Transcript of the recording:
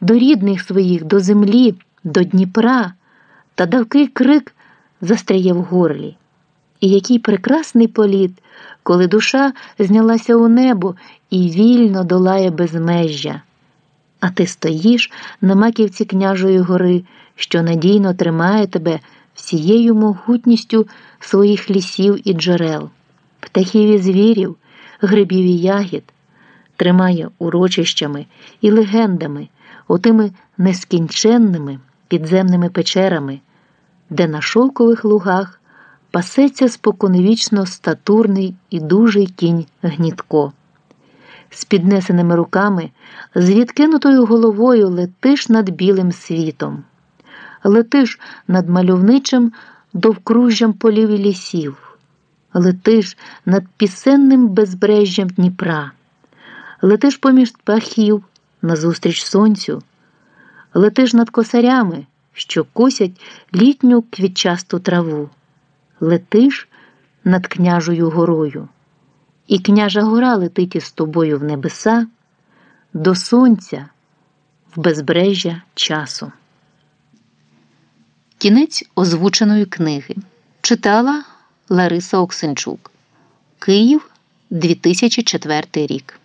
до рідних своїх, до землі, до Дніпра, та давкий крик застряє в горлі. І який прекрасний політ, коли душа знялася у небо і вільно долає безмежжя. А ти стоїш на маківці княжої гори, що надійно тримає тебе всією могутністю своїх лісів і джерел, птахів і звірів, грибів і ягід, тримає урочищами і легендами, отими нескінченними підземними печерами, де на шовкових лугах пасеться споконвічно статурний і дужий кінь гнітко. З піднесеними руками, з відкинутою головою летиш над білим світом, летиш над мальовничим довкружжям полів і лісів, летиш над пісенним безбрежжям Дніпра, летиш поміж птахів назустріч сонцю, летиш над косарями, що косять літню квітчасту траву, летиш над княжою горою. І княжа гора летить із тобою в небеса, до сонця, в безбрежжя часу. Кінець озвученої книги читала Лариса Оксенчук. Київ 2004 рік.